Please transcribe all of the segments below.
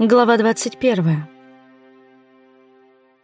Глава 21.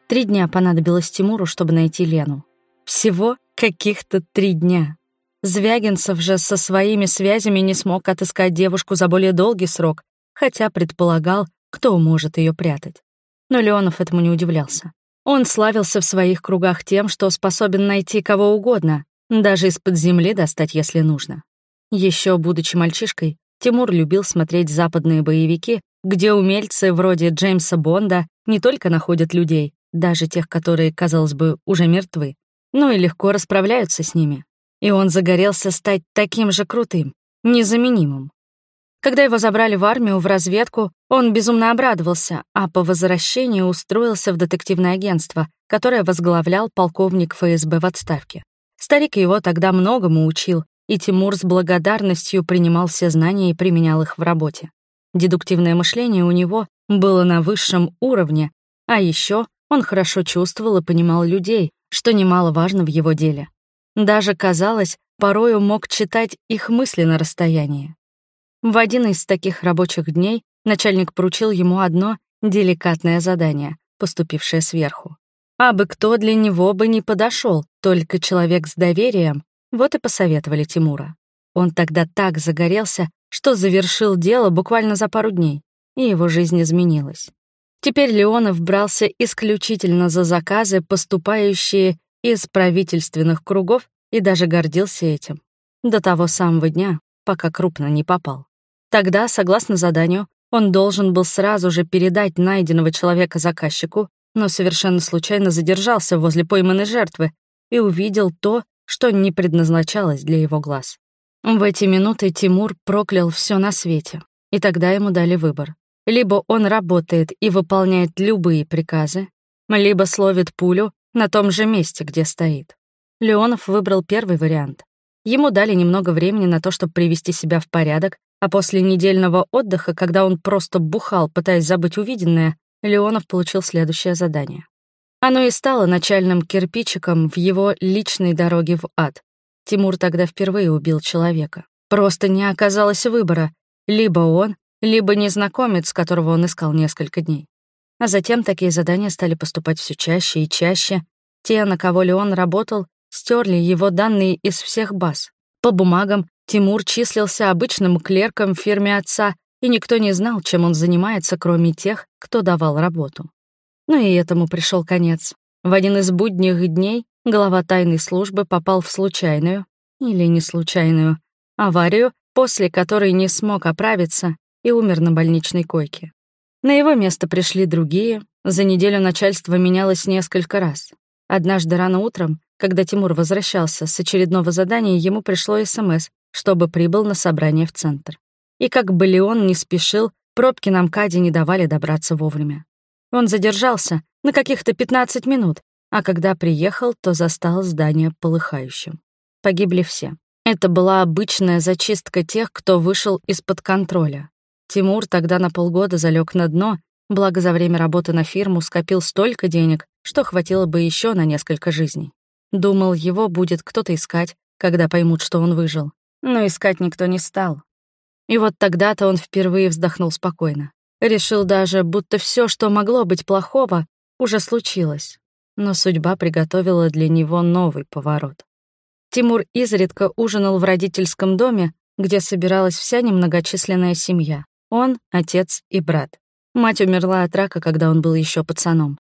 Три дня понадобилось Тимуру, чтобы найти Лену. Всего каких-то три дня. Звягинцев же со своими связями не смог отыскать девушку за более долгий срок, хотя предполагал, кто может ее прятать. Но Леонов этому не удивлялся. Он славился в своих кругах тем, что способен найти кого угодно, даже из-под земли достать, если нужно. Еще будучи мальчишкой, Тимур любил смотреть западные боевики, где умельцы вроде Джеймса Бонда не только находят людей, даже тех, которые, казалось бы, уже мертвы, но и легко расправляются с ними. И он загорелся стать таким же крутым, незаменимым. Когда его забрали в армию, в разведку, он безумно обрадовался, а по возвращении устроился в детективное агентство, которое возглавлял полковник ФСБ в отставке. Старик его тогда многому учил, и Тимур с благодарностью принимал все знания и применял их в работе. Дедуктивное мышление у него было на высшем уровне, а еще он хорошо чувствовал и понимал людей, что немаловажно в его деле. Даже, казалось, порою мог читать их мысли на расстоянии. В один из таких рабочих дней начальник поручил ему одно деликатное задание, поступившее сверху. А бы кто для него бы не подошел, только человек с доверием, вот и посоветовали Тимура. Он тогда так загорелся, что завершил дело буквально за пару дней, и его жизнь изменилась. Теперь Леонов брался исключительно за заказы, поступающие из правительственных кругов, и даже гордился этим. До того самого дня, пока крупно не попал. Тогда, согласно заданию, он должен был сразу же передать найденного человека заказчику, но совершенно случайно задержался возле пойманной жертвы и увидел то, что не предназначалось для его глаз. В эти минуты Тимур проклял все на свете, и тогда ему дали выбор. Либо он работает и выполняет любые приказы, либо словит пулю на том же месте, где стоит. Леонов выбрал первый вариант. Ему дали немного времени на то, чтобы привести себя в порядок, а после недельного отдыха, когда он просто бухал, пытаясь забыть увиденное, Леонов получил следующее задание. Оно и стало начальным кирпичиком в его личной дороге в ад. Тимур тогда впервые убил человека. Просто не оказалось выбора. Либо он, либо незнакомец, которого он искал несколько дней. А затем такие задания стали поступать все чаще и чаще. Те, на кого Леон работал, стерли его данные из всех баз. По бумагам Тимур числился обычным клерком в фирме отца, и никто не знал, чем он занимается, кроме тех, кто давал работу. Ну и этому пришел конец. В один из будних дней глава тайной службы попал в случайную, или не случайную, аварию, после которой не смог оправиться и умер на больничной койке. На его место пришли другие, за неделю начальство менялось несколько раз. Однажды рано утром, когда Тимур возвращался с очередного задания, ему пришло СМС, чтобы прибыл на собрание в центр. И как бы Леон не спешил, пробки на МКАДе не давали добраться вовремя. Он задержался на каких-то 15 минут, а когда приехал, то застал здание полыхающим. Погибли все. Это была обычная зачистка тех, кто вышел из-под контроля. Тимур тогда на полгода залег на дно, благо за время работы на фирму скопил столько денег, что хватило бы еще на несколько жизней. Думал, его будет кто-то искать, когда поймут, что он выжил. Но искать никто не стал. И вот тогда-то он впервые вздохнул спокойно. Решил даже, будто все, что могло быть плохого, уже случилось. Но судьба приготовила для него новый поворот. Тимур изредка ужинал в родительском доме, где собиралась вся немногочисленная семья. Он, отец и брат. Мать умерла от рака, когда он был еще пацаном.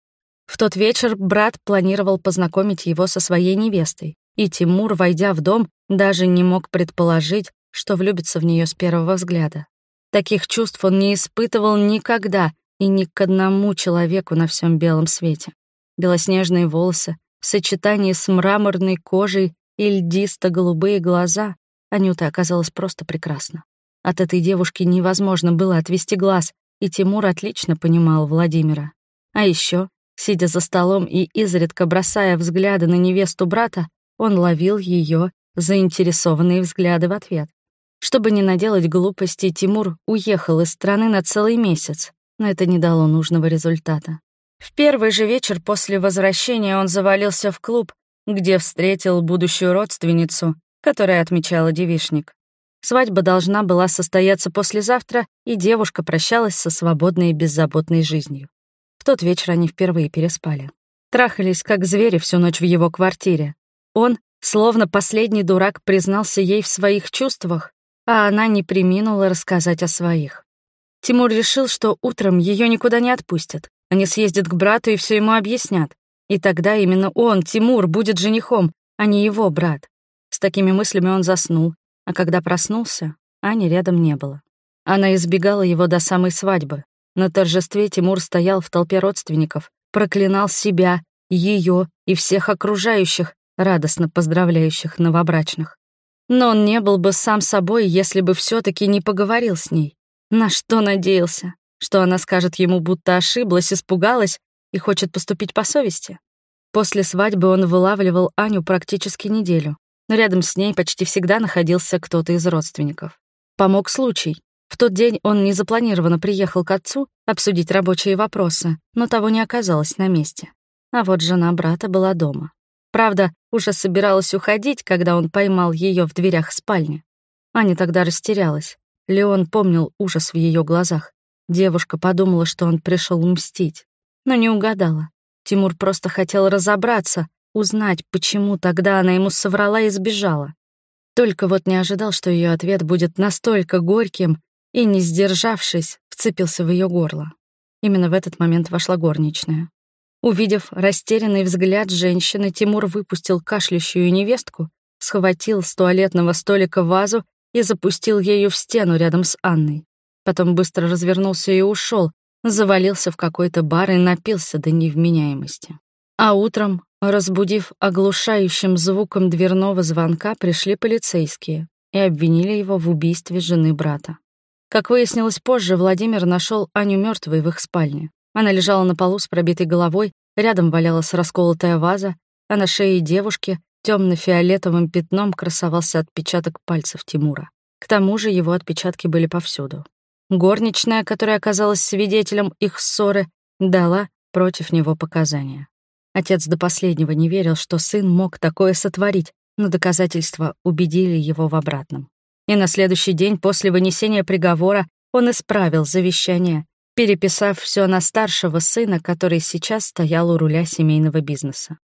В тот вечер брат планировал познакомить его со своей невестой, и Тимур, войдя в дом, даже не мог предположить, что влюбится в нее с первого взгляда. Таких чувств он не испытывал никогда и ни к одному человеку на всем белом свете. Белоснежные волосы в сочетании с мраморной кожей и льдисто-голубые глаза Анюта оказалась просто прекрасна. От этой девушки невозможно было отвести глаз, и Тимур отлично понимал Владимира. А еще, сидя за столом и изредка бросая взгляды на невесту брата, он ловил ее заинтересованные взгляды в ответ. Чтобы не наделать глупостей, Тимур уехал из страны на целый месяц, но это не дало нужного результата. В первый же вечер после возвращения он завалился в клуб, где встретил будущую родственницу, которая отмечала девишник. Свадьба должна была состояться послезавтра, и девушка прощалась со свободной и беззаботной жизнью. В тот вечер они впервые переспали. Трахались, как звери, всю ночь в его квартире. Он, словно последний дурак, признался ей в своих чувствах, а она не приминула рассказать о своих. Тимур решил, что утром ее никуда не отпустят. Они съездят к брату и все ему объяснят. И тогда именно он, Тимур, будет женихом, а не его брат. С такими мыслями он заснул, а когда проснулся, Ани рядом не было. Она избегала его до самой свадьбы. На торжестве Тимур стоял в толпе родственников, проклинал себя, ее и всех окружающих, радостно поздравляющих новобрачных. Но он не был бы сам собой, если бы все таки не поговорил с ней. На что надеялся? Что она скажет ему, будто ошиблась, испугалась и хочет поступить по совести? После свадьбы он вылавливал Аню практически неделю но рядом с ней почти всегда находился кто-то из родственников. Помог случай. В тот день он незапланированно приехал к отцу обсудить рабочие вопросы, но того не оказалось на месте. А вот жена брата была дома. Правда, уже собиралась уходить, когда он поймал ее в дверях спальни. Аня тогда растерялась. Леон помнил ужас в ее глазах. Девушка подумала, что он пришел мстить, но не угадала. Тимур просто хотел разобраться, узнать, почему тогда она ему соврала и сбежала. Только вот не ожидал, что ее ответ будет настолько горьким, и, не сдержавшись, вцепился в ее горло. Именно в этот момент вошла горничная. Увидев растерянный взгляд женщины, Тимур выпустил кашляющую невестку, схватил с туалетного столика вазу и запустил ею в стену рядом с Анной. Потом быстро развернулся и ушел, завалился в какой-то бар и напился до невменяемости. А утром Разбудив оглушающим звуком дверного звонка, пришли полицейские и обвинили его в убийстве жены брата. Как выяснилось позже, Владимир нашел Аню мертвой в их спальне. Она лежала на полу с пробитой головой, рядом валялась расколотая ваза, а на шее девушки темно-фиолетовым пятном красовался отпечаток пальцев Тимура. К тому же его отпечатки были повсюду. Горничная, которая оказалась свидетелем их ссоры, дала против него показания. Отец до последнего не верил, что сын мог такое сотворить, но доказательства убедили его в обратном. И на следующий день после вынесения приговора он исправил завещание, переписав все на старшего сына, который сейчас стоял у руля семейного бизнеса.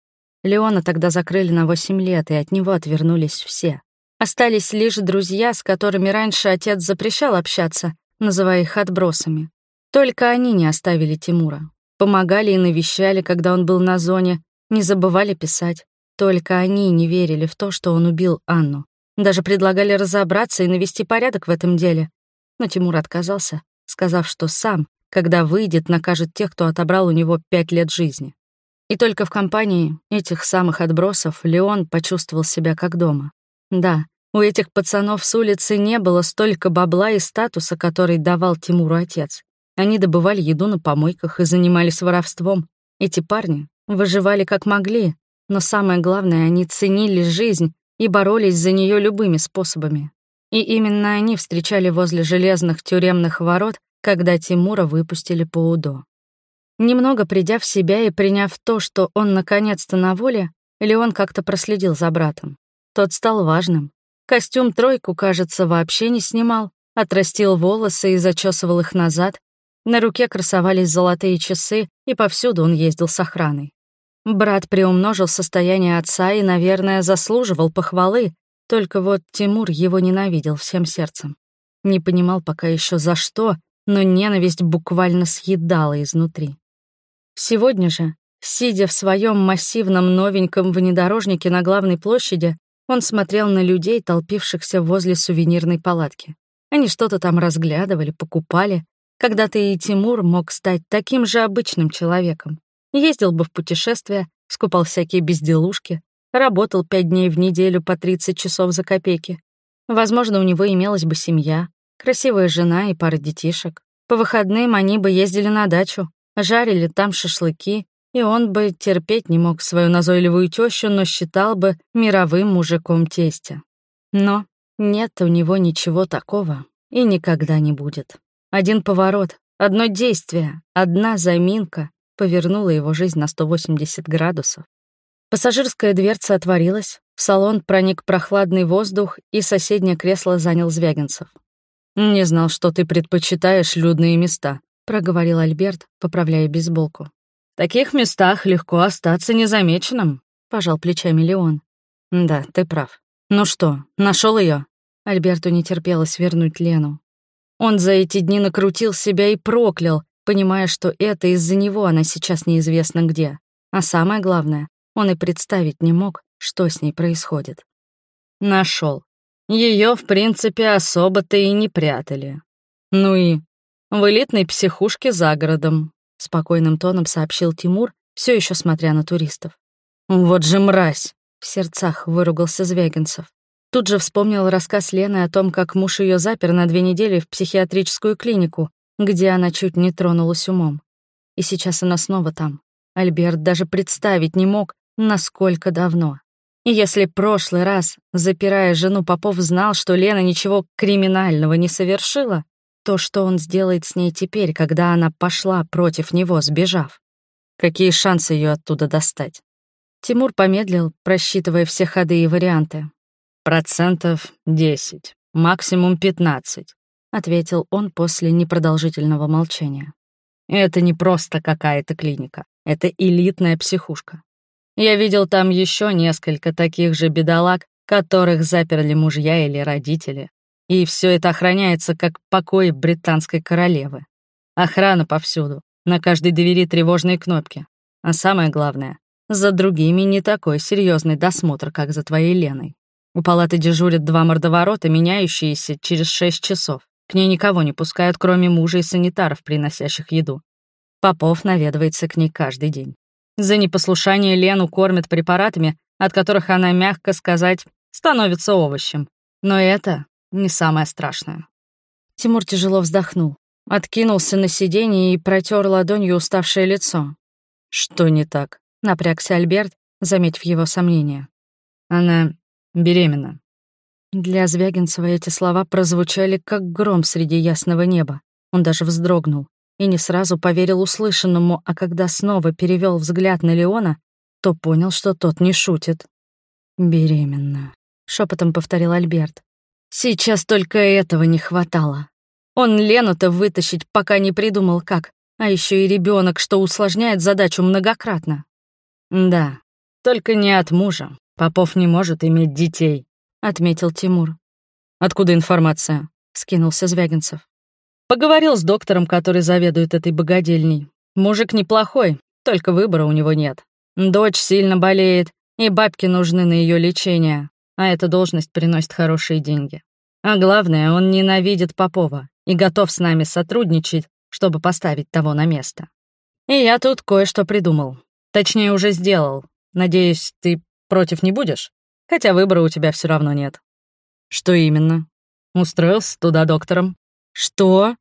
Леона тогда закрыли на 8 лет, и от него отвернулись все. Остались лишь друзья, с которыми раньше отец запрещал общаться, называя их отбросами. Только они не оставили Тимура. Помогали и навещали, когда он был на зоне, не забывали писать. Только они не верили в то, что он убил Анну. Даже предлагали разобраться и навести порядок в этом деле. Но Тимур отказался, сказав, что сам, когда выйдет, накажет тех, кто отобрал у него пять лет жизни. И только в компании этих самых отбросов Леон почувствовал себя как дома. Да, у этих пацанов с улицы не было столько бабла и статуса, который давал Тимуру отец. Они добывали еду на помойках и занимались воровством. Эти парни выживали как могли, но самое главное, они ценили жизнь и боролись за нее любыми способами. И именно они встречали возле железных тюремных ворот, когда Тимура выпустили по УДО. Немного придя в себя и приняв то, что он наконец-то на воле, Леон как-то проследил за братом. Тот стал важным. Костюм тройку, кажется, вообще не снимал, отрастил волосы и зачесывал их назад, на руке красовались золотые часы, и повсюду он ездил с охраной. Брат приумножил состояние отца и, наверное, заслуживал похвалы, только вот Тимур его ненавидел всем сердцем. Не понимал пока еще за что, но ненависть буквально съедала изнутри. Сегодня же, сидя в своем массивном новеньком внедорожнике на главной площади, он смотрел на людей, толпившихся возле сувенирной палатки. Они что-то там разглядывали, покупали, когда-то и Тимур мог стать таким же обычным человеком. Ездил бы в путешествия, скупал всякие безделушки, работал пять дней в неделю по 30 часов за копейки. Возможно, у него имелась бы семья, красивая жена и пара детишек. По выходным они бы ездили на дачу, жарили там шашлыки, и он бы терпеть не мог свою назойливую тещу, но считал бы мировым мужиком тестя. Но нет у него ничего такого и никогда не будет. Один поворот, одно действие, одна заминка повернула его жизнь на 180 градусов. Пассажирская дверца отворилась, в салон проник прохладный воздух, и соседнее кресло занял Звягинцев. «Не знал, что ты предпочитаешь людные места», — проговорил Альберт, поправляя бейсболку. «В таких местах легко остаться незамеченным», — пожал плечами Леон. «Да, ты прав. Ну что, нашел ее? Альберту не терпелось вернуть Лену. Он за эти дни накрутил себя и проклял, понимая, что это из-за него она сейчас неизвестно где. А самое главное, он и представить не мог, что с ней происходит. Нашел. Ее, в принципе, особо-то и не прятали. Ну и в элитной психушке за городом, спокойным тоном сообщил Тимур, все еще смотря на туристов. Вот же мразь! В сердцах выругался Звягинцев. Тут же вспомнил рассказ Лены о том, как муж ее запер на две недели в психиатрическую клинику, где она чуть не тронулась умом. И сейчас она снова там. Альберт даже представить не мог, насколько давно. И если прошлый раз, запирая жену, Попов знал, что Лена ничего криминального не совершила, то что он сделает с ней теперь, когда она пошла против него, сбежав? Какие шансы ее оттуда достать? Тимур помедлил, просчитывая все ходы и варианты. «Процентов десять, максимум пятнадцать», — ответил он после непродолжительного молчания. «Это не просто какая-то клиника, это элитная психушка. Я видел там еще несколько таких же бедолаг, которых заперли мужья или родители. И все это охраняется как покой британской королевы. Охрана повсюду, на каждой двери тревожные кнопки. А самое главное, за другими не такой серьезный досмотр, как за твоей Леной. У палаты дежурят два мордоворота, меняющиеся через шесть часов. К ней никого не пускают, кроме мужа и санитаров, приносящих еду. Попов наведывается к ней каждый день. За непослушание Лену кормят препаратами, от которых она, мягко сказать, становится овощем. Но это не самое страшное. Тимур тяжело вздохнул, откинулся на сиденье и протер ладонью уставшее лицо. Что не так? Напрягся Альберт, заметив его сомнения. Она беременна. Для Звягинцева эти слова прозвучали как гром среди ясного неба. Он даже вздрогнул и не сразу поверил услышанному, а когда снова перевел взгляд на Леона, то понял, что тот не шутит. «Беременна», — шепотом повторил Альберт. «Сейчас только этого не хватало. Он Лену-то вытащить пока не придумал как, а еще и ребенок, что усложняет задачу многократно. «Да, только не от мужа. Попов не может иметь детей», — отметил Тимур. «Откуда информация?» — скинулся Звягинцев. «Поговорил с доктором, который заведует этой богадельней. Мужик неплохой, только выбора у него нет. Дочь сильно болеет, и бабки нужны на ее лечение, а эта должность приносит хорошие деньги. А главное, он ненавидит Попова и готов с нами сотрудничать, чтобы поставить того на место. И я тут кое-что придумал. Точнее, уже сделал. Надеюсь, ты против не будешь? Хотя выбора у тебя все равно нет. Что именно? Устроился туда доктором. Что?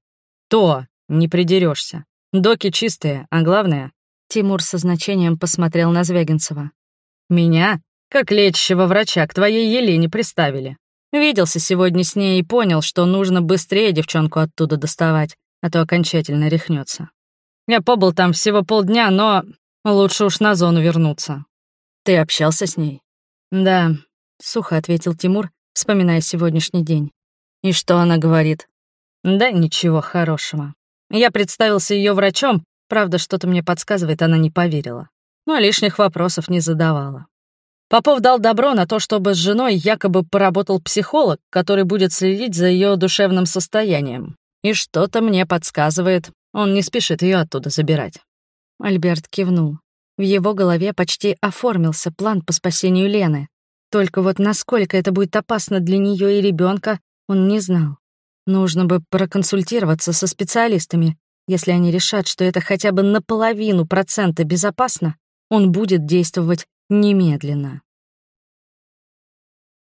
То, не придерешься. Доки чистые, а главное... Тимур со значением посмотрел на Звягинцева. Меня, как лечащего врача, к твоей Елене приставили. Виделся сегодня с ней и понял, что нужно быстрее девчонку оттуда доставать, а то окончательно рехнется. Я побыл там всего полдня, но Лучше уж на зону вернуться. Ты общался с ней? Да, сухо ответил Тимур, вспоминая сегодняшний день. И что она говорит? Да ничего хорошего. Я представился ее врачом, правда, что-то мне подсказывает, она не поверила. Но лишних вопросов не задавала. Попов дал добро на то, чтобы с женой якобы поработал психолог, который будет следить за ее душевным состоянием. И что-то мне подсказывает, он не спешит ее оттуда забирать. Альберт кивнул. В его голове почти оформился план по спасению Лены. Только вот насколько это будет опасно для нее и ребенка, он не знал. Нужно бы проконсультироваться со специалистами. Если они решат, что это хотя бы наполовину процента безопасно, он будет действовать немедленно.